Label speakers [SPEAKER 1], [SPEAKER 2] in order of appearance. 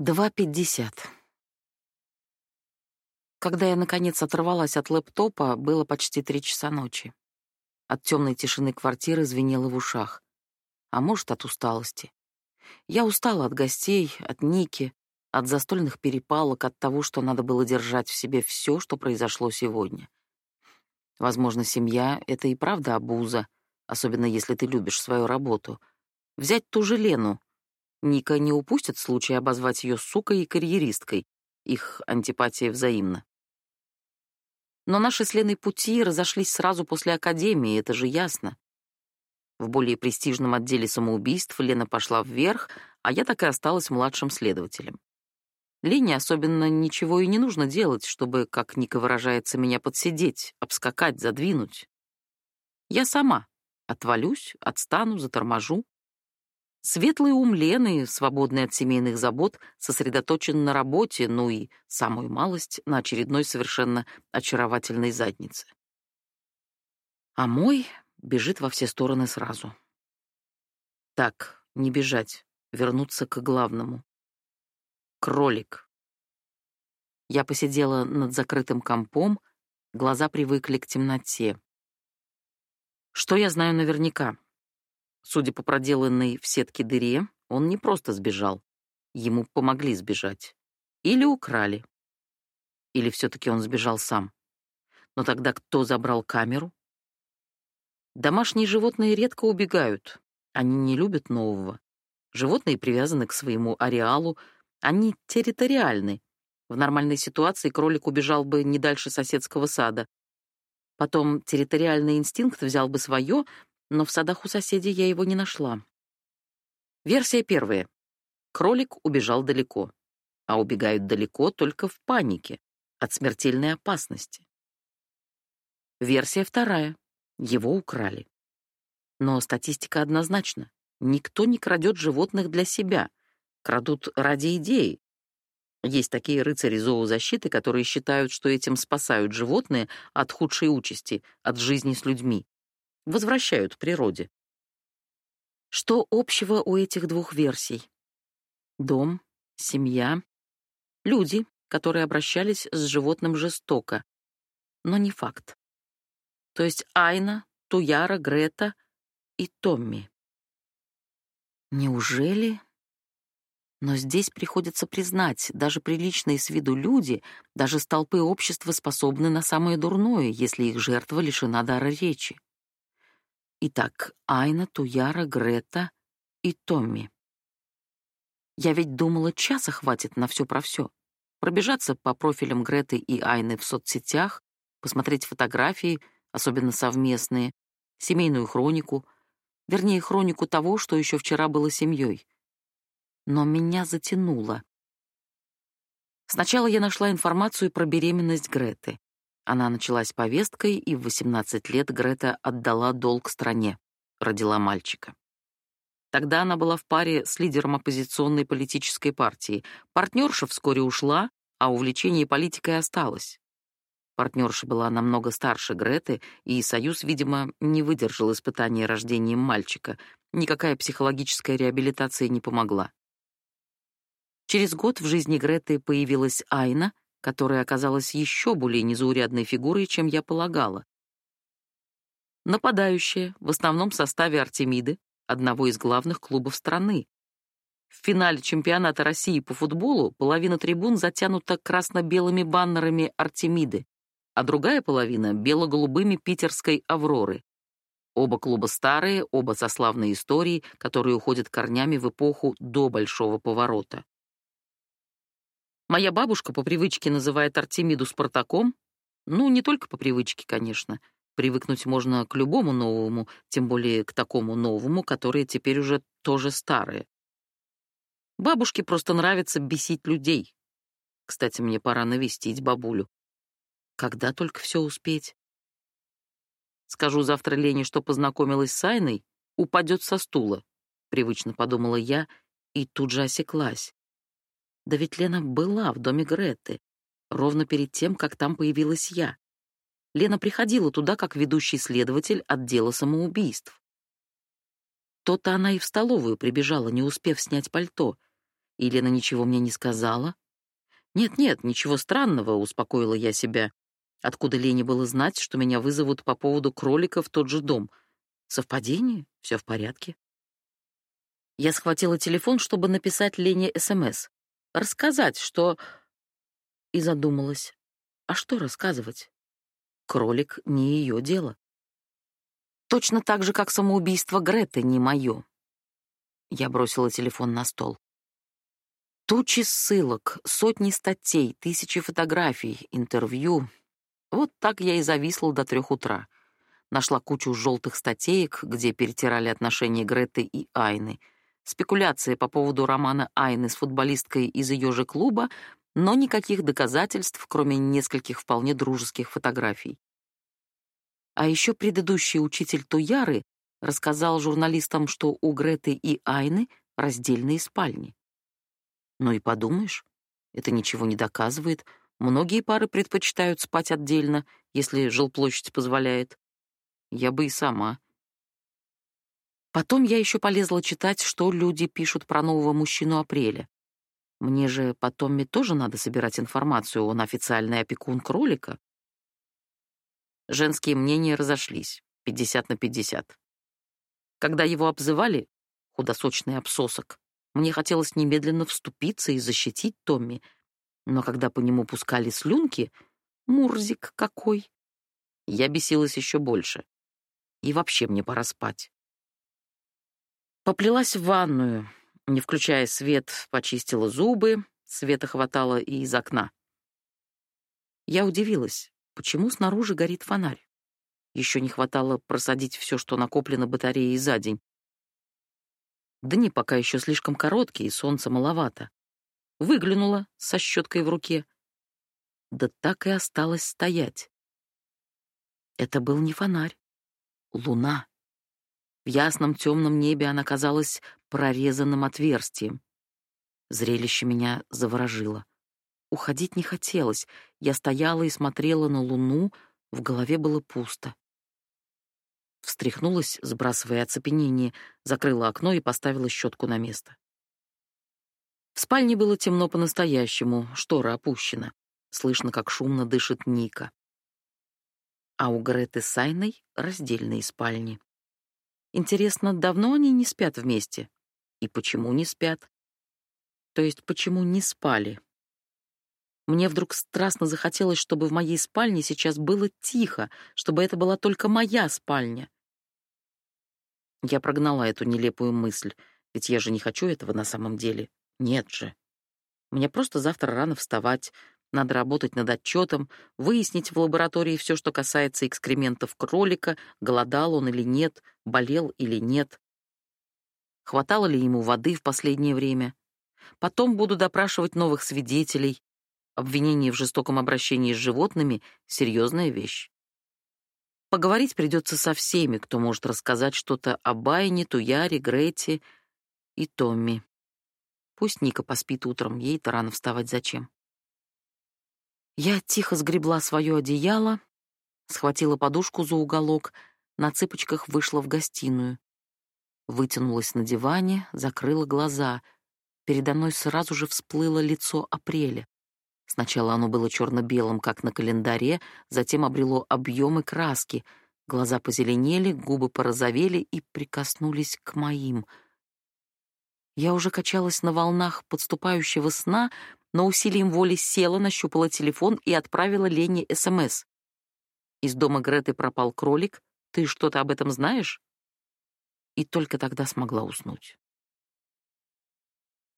[SPEAKER 1] 2.50. Когда я, наконец, оторвалась от лэптопа, было почти три часа ночи. От темной тишины квартиры звенело в ушах. А может, от усталости. Я устала от гостей, от Ники, от застольных перепалок, от того, что надо было держать в себе все, что произошло сегодня. Возможно, семья — это и правда обуза, особенно если ты любишь свою работу. Взять ту же Лену, Ника не упустит случая обозвать ее сукой и карьеристкой. Их антипатия взаимна. Но наши с Леной пути разошлись сразу после академии, это же ясно. В более престижном отделе самоубийств Лена пошла вверх, а я так и осталась младшим следователем. Лене особенно ничего и не нужно делать, чтобы, как Ника выражается, меня подсидеть, обскакать, задвинуть. Я сама отвалюсь, отстану, заторможу, Светлый ум Лены, свободный от семейных забот, сосредоточен на работе, ну и, самую малость, на очередной совершенно очаровательной заднице. А мой бежит во все стороны сразу. Так, не бежать, вернуться к главному. Кролик. Я посидела над закрытым компом, глаза привыкли к темноте. Что я знаю наверняка? Судя по проделанной в сетке дыре, он не просто сбежал. Ему помогли сбежать. Или украли. Или все-таки он сбежал сам. Но тогда кто забрал камеру? Домашние животные редко убегают. Они не любят нового. Животные привязаны к своему ареалу, они территориальны. В нормальной ситуации кролик убежал бы не дальше соседского сада. Потом территориальный инстинкт взял бы свое, но в садах у соседей я его не нашла. Версия первая. Кролик убежал далеко, а убегают далеко только в панике, от смертельной опасности. Версия вторая. Его украли. Но статистика однозначна. Никто не крадет животных для себя. Крадут ради идеи. Есть такие рыцари зоозащиты, которые считают, что этим спасают животные от худшей участи, от жизни с людьми возвращают природе. Что общего у этих двух версий? Дом, семья, люди, которые обращались с животным жестоко, но не факт. То есть Айна, Туяра, Грета и Томми. Неужели? Но здесь приходится признать, даже приличные с виду люди, даже столпы общества способны на самое дурное, если их жертва лишена дара речи. Итак, Айна, Туяра, Грета и Томми. Я ведь думала, часа хватит на все про все. Пробежаться по профилям Греты и Айны в соцсетях, посмотреть фотографии, особенно совместные, семейную хронику, вернее, хронику того, что еще вчера было семьей. Но меня затянуло. Сначала я нашла информацию про беременность Греты. Она началась повесткой, и в 18 лет Грета отдала долг стране, родила мальчика. Тогда она была в паре с лидером оппозиционной политической партии. Партнерша вскоре ушла, а увлечение политикой осталось. Партнерша была намного старше Греты, и союз, видимо, не выдержал испытания рождением мальчика. Никакая психологическая реабилитация не помогла. Через год в жизни Греты появилась Айна, которая оказалась еще более незаурядной фигурой, чем я полагала. Нападающая, в основном составе Артемиды, одного из главных клубов страны. В финале чемпионата России по футболу половина трибун затянута красно-белыми баннерами Артемиды, а другая половина — бело-голубыми питерской «Авроры». Оба клуба старые, оба со славной историей, которые уходят корнями в эпоху до Большого поворота. Моя бабушка по привычке называет Артемиду Спартаком. Ну, не только по привычке, конечно. Привыкнуть можно к любому новому, тем более к такому новому, которое теперь уже тоже старое. Бабушке просто нравится бесить людей. Кстати, мне пора навестить бабулю. Когда только все успеть? Скажу завтра Лене, что познакомилась с Айной, упадет со стула, привычно подумала я и тут же осеклась. Да ведь Лена была в доме Греты, ровно перед тем, как там появилась я. Лена приходила туда как ведущий следователь отдела самоубийств. То-то она и в столовую прибежала, не успев снять пальто. И Лена ничего мне не сказала? Нет-нет, ничего странного, успокоила я себя. Откуда Лене было знать, что меня вызовут по поводу кролика в тот же дом? Совпадение? Все в порядке. Я схватила телефон, чтобы написать Лене СМС. Рассказать, что... И задумалась. А что рассказывать? Кролик не ее дело. Точно так же, как самоубийство Греты не мое. Я бросила телефон на стол. Тучи ссылок, сотни статей, тысячи фотографий, интервью. Вот так я и зависла до трех утра. Нашла кучу желтых статеек, где перетирали отношения Греты и Айны. Спекуляции по поводу романа Айны с футболисткой из ее же клуба, но никаких доказательств, кроме нескольких вполне дружеских фотографий. А еще предыдущий учитель Туяры рассказал журналистам, что у Греты и Айны раздельные спальни. Ну и подумаешь, это ничего не доказывает. Многие пары предпочитают спать отдельно, если жилплощадь позволяет. Я бы и сама. Потом я еще полезла читать, что люди пишут про нового мужчину Апреля. Мне же по Томми тоже надо собирать информацию, он официальный опекун кролика. Женские мнения разошлись, 50 на 50. Когда его обзывали, худосочный обсосок, мне хотелось немедленно вступиться и защитить Томми, но когда по нему пускали слюнки, мурзик какой! Я бесилась еще больше. И вообще мне пора спать. Поплелась в ванную, не включая свет, почистила зубы, света хватало и из окна. Я удивилась, почему снаружи горит фонарь. Еще не хватало просадить все, что накоплено батареей за день. Дни пока еще слишком короткие, солнца маловато. Выглянула со щеткой в руке. Да так и осталось стоять. Это был не фонарь. Луна. В ясном темном небе она казалась прорезанным отверстием. Зрелище меня заворожило. Уходить не хотелось. Я стояла и смотрела на луну, в голове было пусто. Встряхнулась, сбрасывая оцепенение, закрыла окно и поставила щетку на место. В спальне было темно по-настоящему, штора опущена. Слышно, как шумно дышит Ника. А у Греты с Айной раздельные спальни. Интересно, давно они не спят вместе? И почему не спят? То есть, почему не спали? Мне вдруг страстно захотелось, чтобы в моей спальне сейчас было тихо, чтобы это была только моя спальня. Я прогнала эту нелепую мысль, ведь я же не хочу этого на самом деле. Нет же. Мне просто завтра рано вставать, надо работать над отчетом, выяснить в лаборатории все, что касается экскрементов кролика, голодал он или нет, болел или нет. Хватало ли ему воды в последнее время? Потом буду допрашивать новых свидетелей, Обвинение в жестоком обращении с животными — серьезная вещь. Поговорить придется со всеми, кто может рассказать что-то о Байне, Туяре, Грете и Томми. Пусть Ника поспит утром, ей-то рано вставать зачем. Я тихо сгребла свое одеяло, схватила подушку за уголок, на цыпочках вышла в гостиную. Вытянулась на диване, закрыла глаза. Передо мной сразу же всплыло лицо Апреля. Сначала оно было черно-белым, как на календаре, затем обрело объем и краски. Глаза позеленели, губы порозовели и прикоснулись к моим. Я уже качалась на волнах подступающего сна, но усилием воли села, нащупала телефон и отправила Лене СМС. «Из дома Греты пропал кролик. Ты что-то об этом знаешь?» И только тогда смогла уснуть.